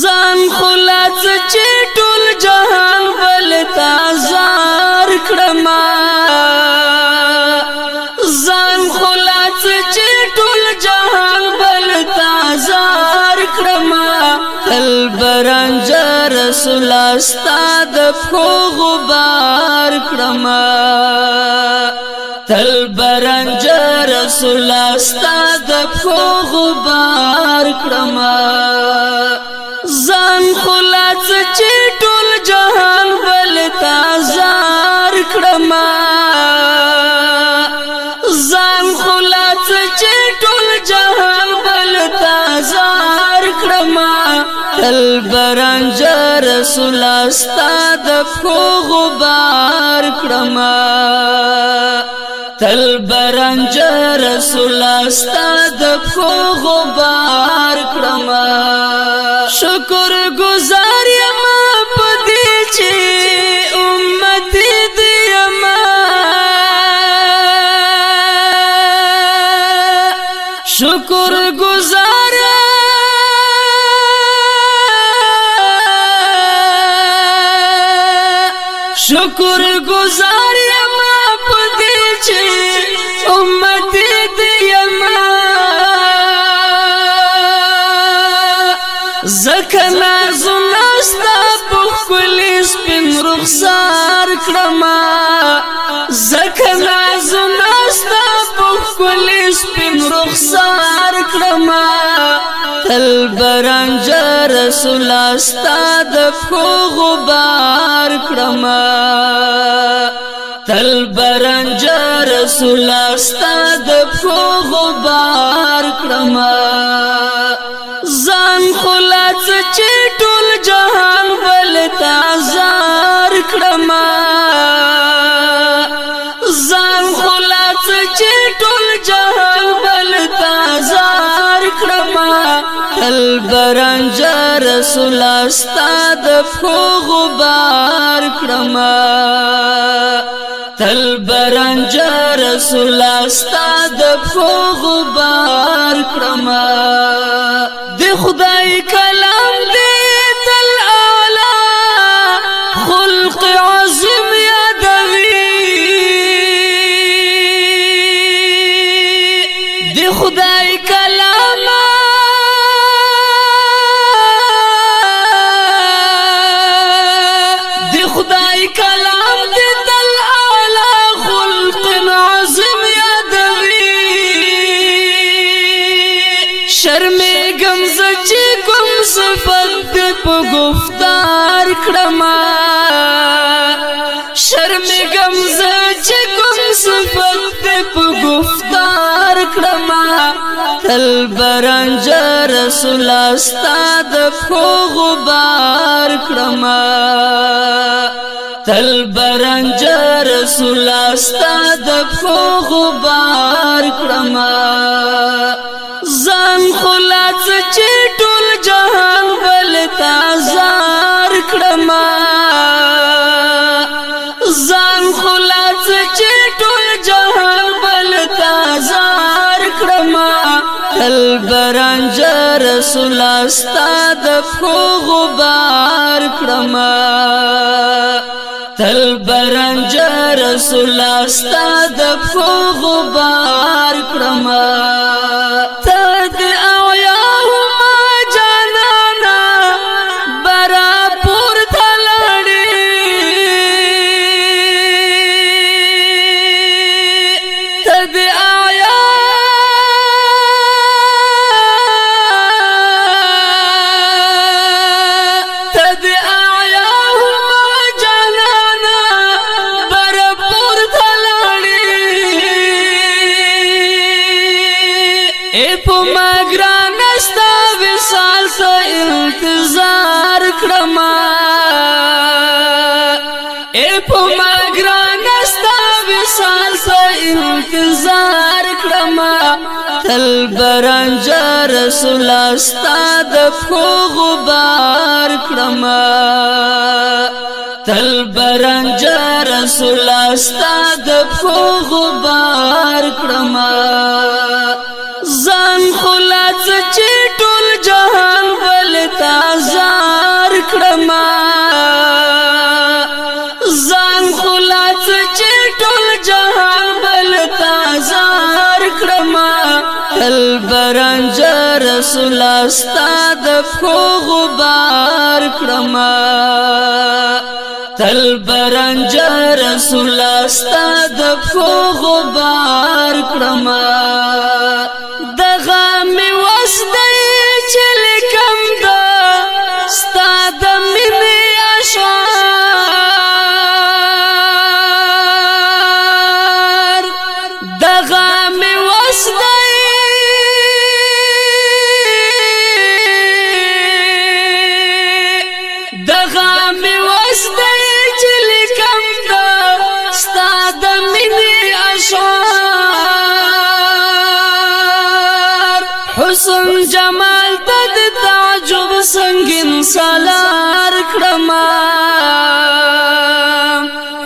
ځان خلاص چې ټول جهان بل تازار کړما ځان خلاص چې ټول جهان بل تازار کړما تل برنج رسول استاد په غبار کړما تل برنج رسول استاد په غبار کړما جهان بل تازار کړما ځان خلاص چې ټول جهان بل تازار کړما تل برنج رسول استاد کو غبار کړما تل برنج رسول استاد کو غبار کړم شکر گزار شکر گزار شکر گزار ما پدې چې امت دې یما زکنا زناستا په خپل سپین رخسار کړما زکنا سار کرما تل برنج رسول استاد خو غبار کرما تل برنج رسول استاد خو غبار کرما ځان خلاص چې ټول جهان بل تازار کرما ځان خلاص چې ټول البرنجا رسول استاد په غبار کړم تل برنج رسول استاد په غبار کړم د خدای کله شرمېږم زه چې کوم صفت دې په گفتار کړم شرمېږم زه چې کوم صفت دې په گفتار کړم تل برنج رسول استاد خو غبار کړم تل برنج رسول استاد خو غبار کړم رنج رسول استاد کو غبار کړم تل برنج رسول استاد کو غبار کړم اے په مګران استا وصال سه انتظار کړم تل برنج رسول استا د خو غبار کړم تل برنج رسول استا د خو غبار کړم ځان خلاص چې ټول جهان ولتا زار کړم تل برنج رسول استاد کو غبار کړم تل برنج رسول استاد کو غبار کړم حسن جمال ته د تعجب سنگین سالار کړما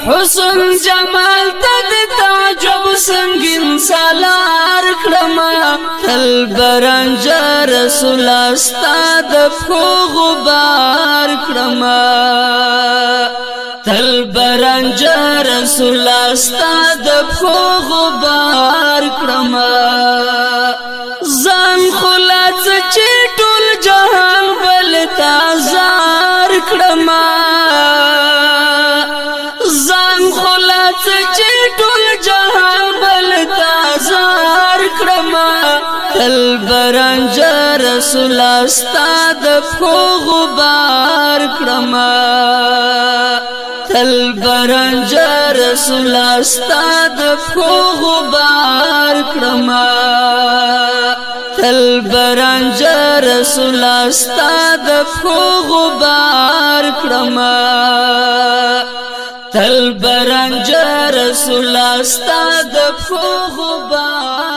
حسن جمال ته د تعجب سنگین سالار کړما تل برنج رسول استاد خو غبار کړما تل برنج رسول استاد خو غبار کړما رنج رسول استاد په غبار کړم تل برنج رسول استاد په غبار کړم تل برنج رسول استاد په غبار کړم تل برنج رسول استاد په غبار